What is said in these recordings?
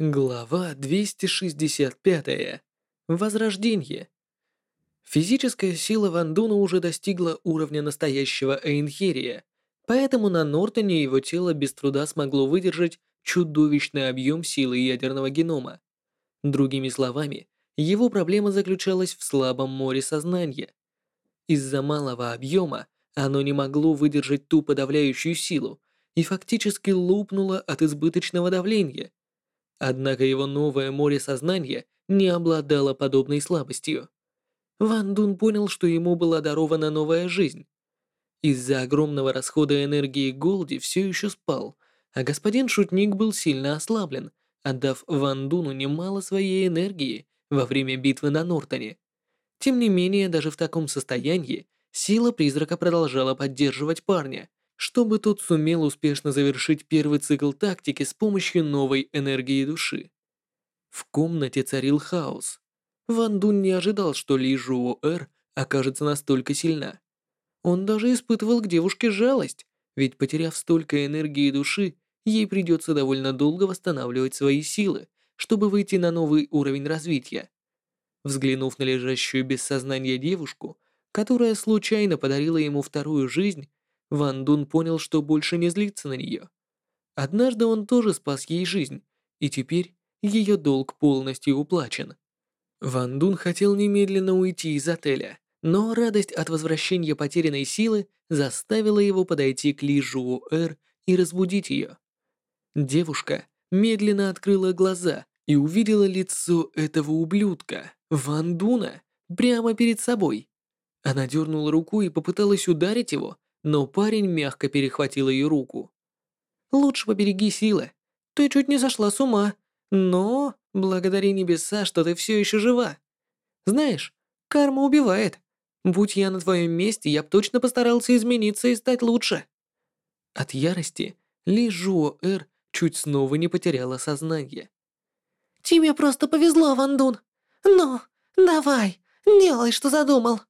Глава 265. Возрождение. Физическая сила Ван Дуна уже достигла уровня настоящего Эйнхерия, поэтому на Нортоне его тело без труда смогло выдержать чудовищный объем силы ядерного генома. Другими словами, его проблема заключалась в слабом море сознания. Из-за малого объема оно не могло выдержать ту подавляющую силу и фактически лопнуло от избыточного давления – Однако его новое море сознания не обладало подобной слабостью. Ван Дун понял, что ему была дарована новая жизнь. Из-за огромного расхода энергии Голди все еще спал, а господин Шутник был сильно ослаблен, отдав Ван Дуну немало своей энергии во время битвы на Нортоне. Тем не менее, даже в таком состоянии сила призрака продолжала поддерживать парня, чтобы тот сумел успешно завершить первый цикл тактики с помощью новой энергии души. В комнате царил хаос. Ван Дун не ожидал, что Ли Жуо Эр окажется настолько сильна. Он даже испытывал к девушке жалость, ведь потеряв столько энергии души, ей придется довольно долго восстанавливать свои силы, чтобы выйти на новый уровень развития. Взглянув на лежащую без сознания девушку, которая случайно подарила ему вторую жизнь, Ван Дун понял, что больше не злится на нее. Однажды он тоже спас ей жизнь, и теперь ее долг полностью уплачен. Ван Дун хотел немедленно уйти из отеля, но радость от возвращения потерянной силы заставила его подойти к Ли Жуо Эр и разбудить ее. Девушка медленно открыла глаза и увидела лицо этого ублюдка, Ван Дуна, прямо перед собой. Она дернула руку и попыталась ударить его, но парень мягко перехватил ее руку. «Лучше побереги силы. Ты чуть не сошла с ума, но благодари небеса, что ты все еще жива. Знаешь, карма убивает. Будь я на твоем месте, я б точно постарался измениться и стать лучше». От ярости Ли Жуо Эр чуть снова не потеряла сознание. «Тебе просто повезло, Ван Дун. Ну, давай, делай, что задумал».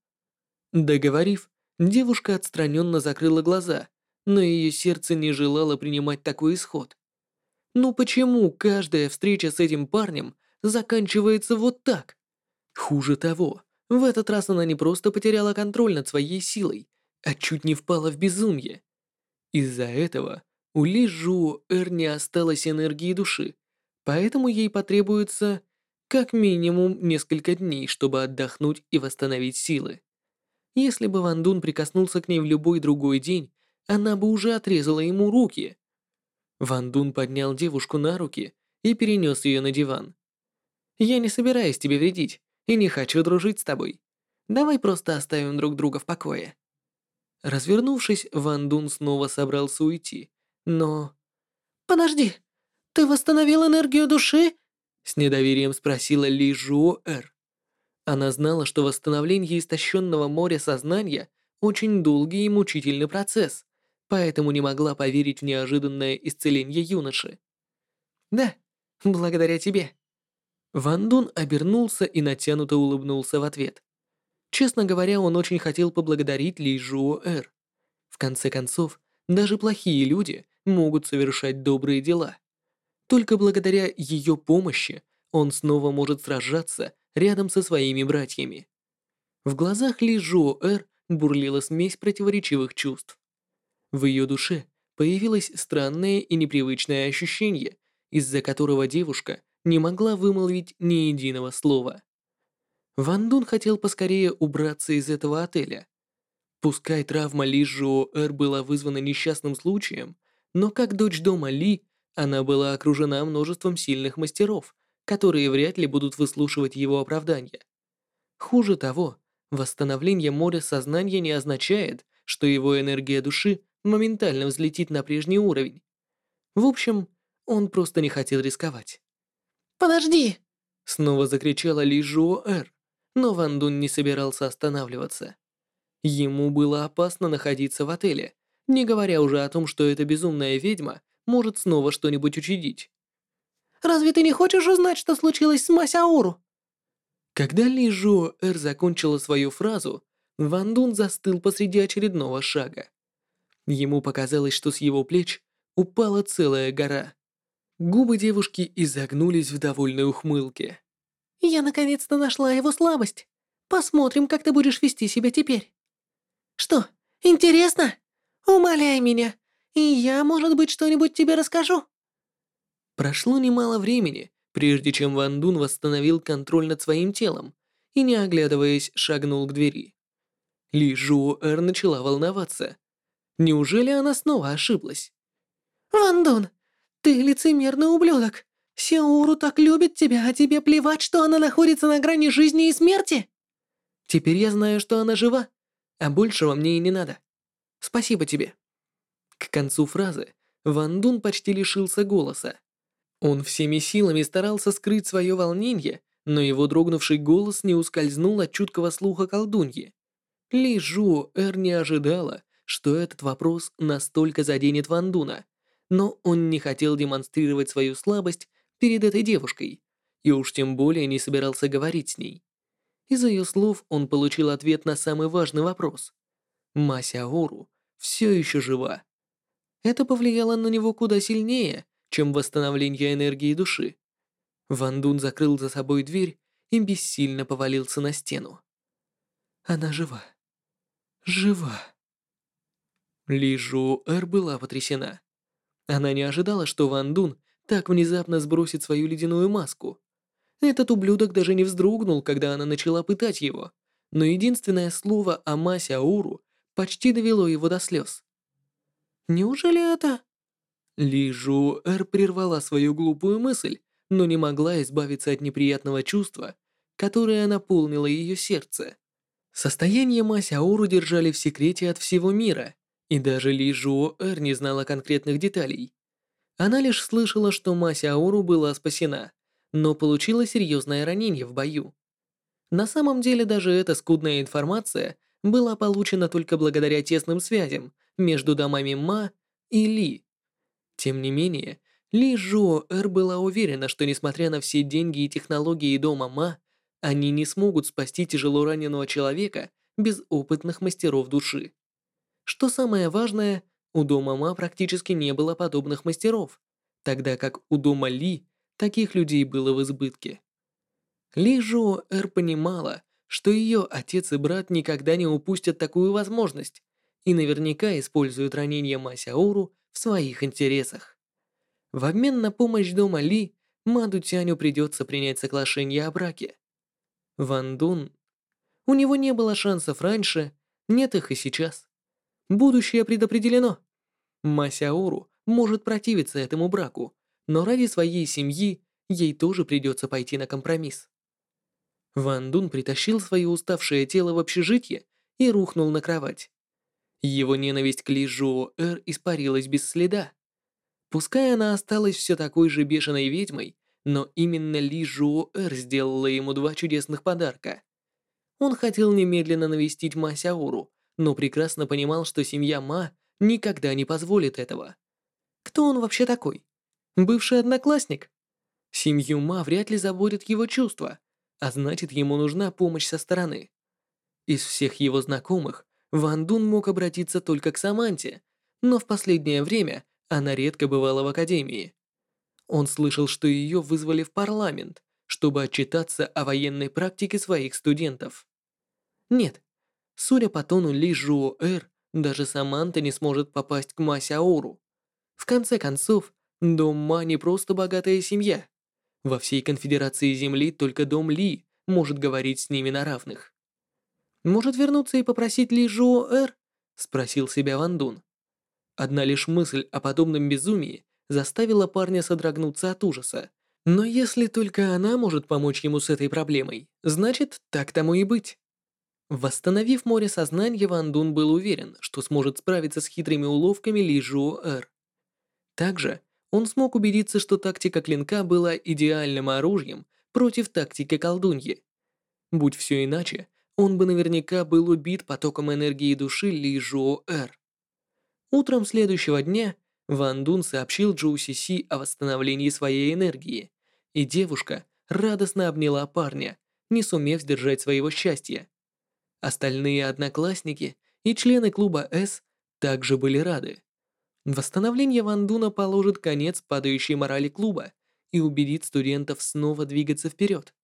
Договорив, Девушка отстраненно закрыла глаза, но ее сердце не желало принимать такой исход. Ну почему каждая встреча с этим парнем заканчивается вот так? Хуже того, в этот раз она не просто потеряла контроль над своей силой, а чуть не впала в безумие. Из-за этого у Ли Жу Эр не осталось энергии души, поэтому ей потребуется как минимум несколько дней, чтобы отдохнуть и восстановить силы. Если бы Ван Дун прикоснулся к ней в любой другой день, она бы уже отрезала ему руки. Ван Дун поднял девушку на руки и перенес ее на диван. «Я не собираюсь тебе вредить и не хочу дружить с тобой. Давай просто оставим друг друга в покое». Развернувшись, Ван Дун снова собрался уйти, но... «Подожди, ты восстановил энергию души?» С недоверием спросила Ли Жуо Эр. Она знала, что восстановление истощенного моря сознания очень долгий и мучительный процесс, поэтому не могла поверить в неожиданное исцеление юноши. «Да, благодаря тебе». Ван Дун обернулся и натянуто улыбнулся в ответ. Честно говоря, он очень хотел поблагодарить Ли Жуо Эр. В конце концов, даже плохие люди могут совершать добрые дела. Только благодаря ее помощи он снова может сражаться рядом со своими братьями. В глазах Ли Жо Эр бурлила смесь противоречивых чувств. В ее душе появилось странное и непривычное ощущение, из-за которого девушка не могла вымолвить ни единого слова. Ван Дун хотел поскорее убраться из этого отеля. Пускай травма Ли Жо Эр была вызвана несчастным случаем, но как дочь дома Ли, она была окружена множеством сильных мастеров, которые вряд ли будут выслушивать его оправдания. Хуже того, восстановление моря сознания не означает, что его энергия души моментально взлетит на прежний уровень. В общем, он просто не хотел рисковать. «Подожди!» Снова закричала Ли Жуо Эр, но Ван Дун не собирался останавливаться. Ему было опасно находиться в отеле, не говоря уже о том, что эта безумная ведьма может снова что-нибудь учудить. Разве ты не хочешь узнать, что случилось с Масяору?» Когда Ли Жо Эр закончила свою фразу, Ван Дун застыл посреди очередного шага. Ему показалось, что с его плеч упала целая гора. Губы девушки изогнулись в довольной ухмылке. «Я наконец-то нашла его слабость. Посмотрим, как ты будешь вести себя теперь. Что, интересно? Умоляй меня, и я, может быть, что-нибудь тебе расскажу». Прошло немало времени, прежде чем Ван Дун восстановил контроль над своим телом и, не оглядываясь, шагнул к двери. Ли Жуэр начала волноваться. Неужели она снова ошиблась? «Ван Дун, ты лицемерный ублюдок. Сяуру так любит тебя, а тебе плевать, что она находится на грани жизни и смерти?» «Теперь я знаю, что она жива, а большего мне и не надо. Спасибо тебе». К концу фразы Ван Дун почти лишился голоса. Он всеми силами старался скрыть свое волнение, но его дрогнувший голос не ускользнул от чуткого слуха колдуньи. Ли Эр не ожидала, что этот вопрос настолько заденет Ван Дуна, но он не хотел демонстрировать свою слабость перед этой девушкой, и уж тем более не собирался говорить с ней. Из ее слов он получил ответ на самый важный вопрос. Мася Ору все еще жива. Это повлияло на него куда сильнее, чем восстановление энергии души. Ван Дун закрыл за собой дверь и бессильно повалился на стену. Она жива. Жива. Ли Жу Эр была потрясена. Она не ожидала, что Ван Дун так внезапно сбросит свою ледяную маску. Этот ублюдок даже не вздрогнул, когда она начала пытать его, но единственное слово о Масе Ауру почти довело его до слез. «Неужели это...» Ли Жу Эр прервала свою глупую мысль, но не могла избавиться от неприятного чувства, которое наполнило ее сердце. Состояние Масяору держали в секрете от всего мира, и даже Ли Жуо Эр не знала конкретных деталей. Она лишь слышала, что Масяору была спасена, но получила серьезное ранение в бою. На самом деле даже эта скудная информация была получена только благодаря тесным связям между домами Ма и Ли. Тем не менее, Ли Жуо Эр была уверена, что несмотря на все деньги и технологии дома Ма, они не смогут спасти тяжело раненого человека без опытных мастеров души. Что самое важное, у дома Ма практически не было подобных мастеров, тогда как у дома Ли таких людей было в избытке. Ли Жуо Эр понимала, что ее отец и брат никогда не упустят такую возможность и наверняка используют ранение Ма Сяору в своих интересах. В обмен на помощь дома Ли, Маду Тяню придется принять соглашение о браке. Ван Дун... У него не было шансов раньше, нет их и сейчас. Будущее предопределено. Масяору может противиться этому браку, но ради своей семьи ей тоже придется пойти на компромисс. Ван Дун притащил свое уставшее тело в общежитие и рухнул на кровать. Его ненависть к Ли Жуо Эр испарилась без следа. Пускай она осталась все такой же бешеной ведьмой, но именно Ли Жуо Эр сделала ему два чудесных подарка. Он хотел немедленно навестить Ма Сяору, но прекрасно понимал, что семья Ма никогда не позволит этого. Кто он вообще такой? Бывший одноклассник? Семью Ма вряд ли заботит его чувства, а значит, ему нужна помощь со стороны. Из всех его знакомых Ван Дун мог обратиться только к Саманте, но в последнее время она редко бывала в академии. Он слышал, что ее вызвали в парламент, чтобы отчитаться о военной практике своих студентов. Нет, судя по тону Ли Жуо Эр, даже Саманта не сможет попасть к Ма Сяору. В конце концов, дом Ма не просто богатая семья. Во всей конфедерации Земли только дом Ли может говорить с ними на равных. Может вернуться и попросить Ли Жуо Эр? Спросил себя Ван Дун. Одна лишь мысль о подобном безумии заставила парня содрогнуться от ужаса. Но если только она может помочь ему с этой проблемой, значит, так тому и быть. Восстановив море сознания, Ван Дун был уверен, что сможет справиться с хитрыми уловками Ли Жуо Эр. Также он смог убедиться, что тактика клинка была идеальным оружием против тактики колдуньи. Будь все иначе, он бы наверняка был убит потоком энергии души Ли Жуо Эр. Утром следующего дня Ван Дун сообщил Джоу Си Си о восстановлении своей энергии, и девушка радостно обняла парня, не сумев сдержать своего счастья. Остальные одноклассники и члены клуба С также были рады. Восстановление Ван Дуна положит конец падающей морали клуба и убедит студентов снова двигаться вперед.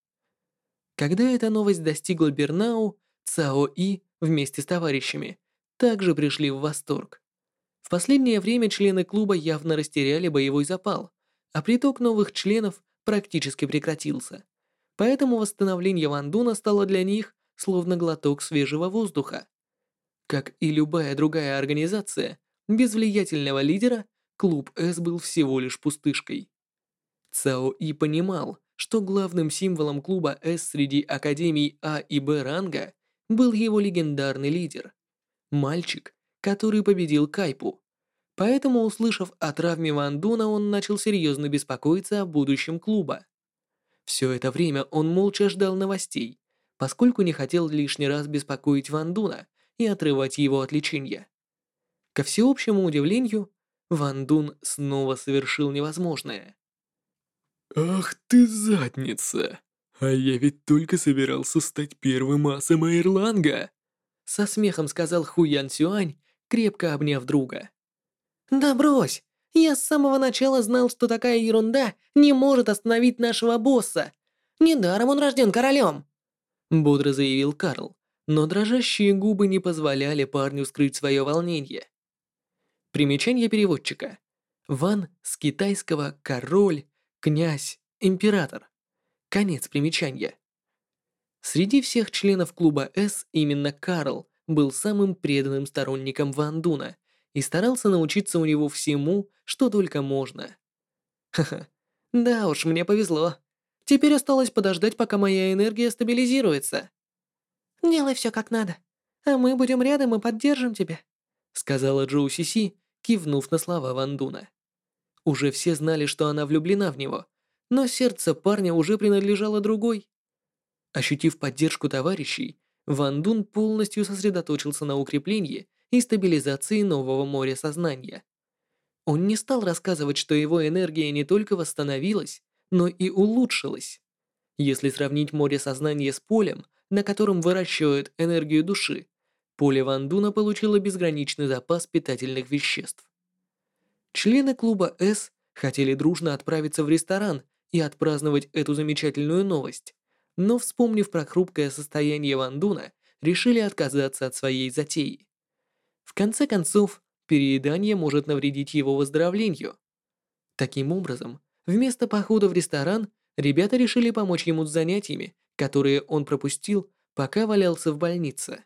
Когда эта новость достигла Бернау, Цао И вместе с товарищами также пришли в восторг. В последнее время члены клуба явно растеряли боевой запал, а приток новых членов практически прекратился. Поэтому восстановление Ван Дуна стало для них словно глоток свежего воздуха. Как и любая другая организация, без влиятельного лидера клуб С был всего лишь пустышкой. Цао И понимал, что главным символом клуба С среди академий А и Б ранга был его легендарный лидер. Мальчик, который победил Кайпу. Поэтому, услышав о травме Ван Дуна, он начал серьезно беспокоиться о будущем клуба. Все это время он молча ждал новостей, поскольку не хотел лишний раз беспокоить Ван Дуна и отрывать его от лечения. Ко всеобщему удивлению, Ван Дун снова совершил невозможное. «Ах ты задница! А я ведь только собирался стать первым асом Эйрланга!» Со смехом сказал Хуян Сюань, крепко обняв друга. «Да брось! Я с самого начала знал, что такая ерунда не может остановить нашего босса. Недаром он рожден королем!» бодро заявил Карл, но дрожащие губы не позволяли парню скрыть свое волнение. Примечание переводчика. Ван с китайского «король», «князь», «император». Конец примечания. Среди всех членов клуба С именно Карл был самым преданным сторонником Ван Дуна и старался научиться у него всему, что только можно. Ха-ха, да уж, мне повезло. Теперь осталось подождать, пока моя энергия стабилизируется. «Делай все как надо, а мы будем рядом и поддержим тебя», сказала Джоу Сиси, кивнув на слова Ван Дуна. Уже все знали, что она влюблена в него, но сердце парня уже принадлежало другой. Ощутив поддержку товарищей, Ван Дун полностью сосредоточился на укреплении и стабилизации нового моря сознания. Он не стал рассказывать, что его энергия не только восстановилась, но и улучшилось. Если сравнить море сознания с полем, на котором выращивают энергию души, поле Ван Дуна получило безграничный запас питательных веществ. Члены клуба С хотели дружно отправиться в ресторан и отпраздновать эту замечательную новость, но, вспомнив про хрупкое состояние Ван Дуна, решили отказаться от своей затеи. В конце концов, переедание может навредить его выздоровлению. Таким образом, Вместо похода в ресторан, ребята решили помочь ему с занятиями, которые он пропустил, пока валялся в больнице.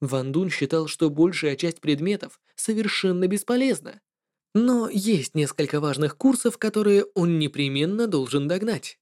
Ван Дун считал, что большая часть предметов совершенно бесполезна. Но есть несколько важных курсов, которые он непременно должен догнать.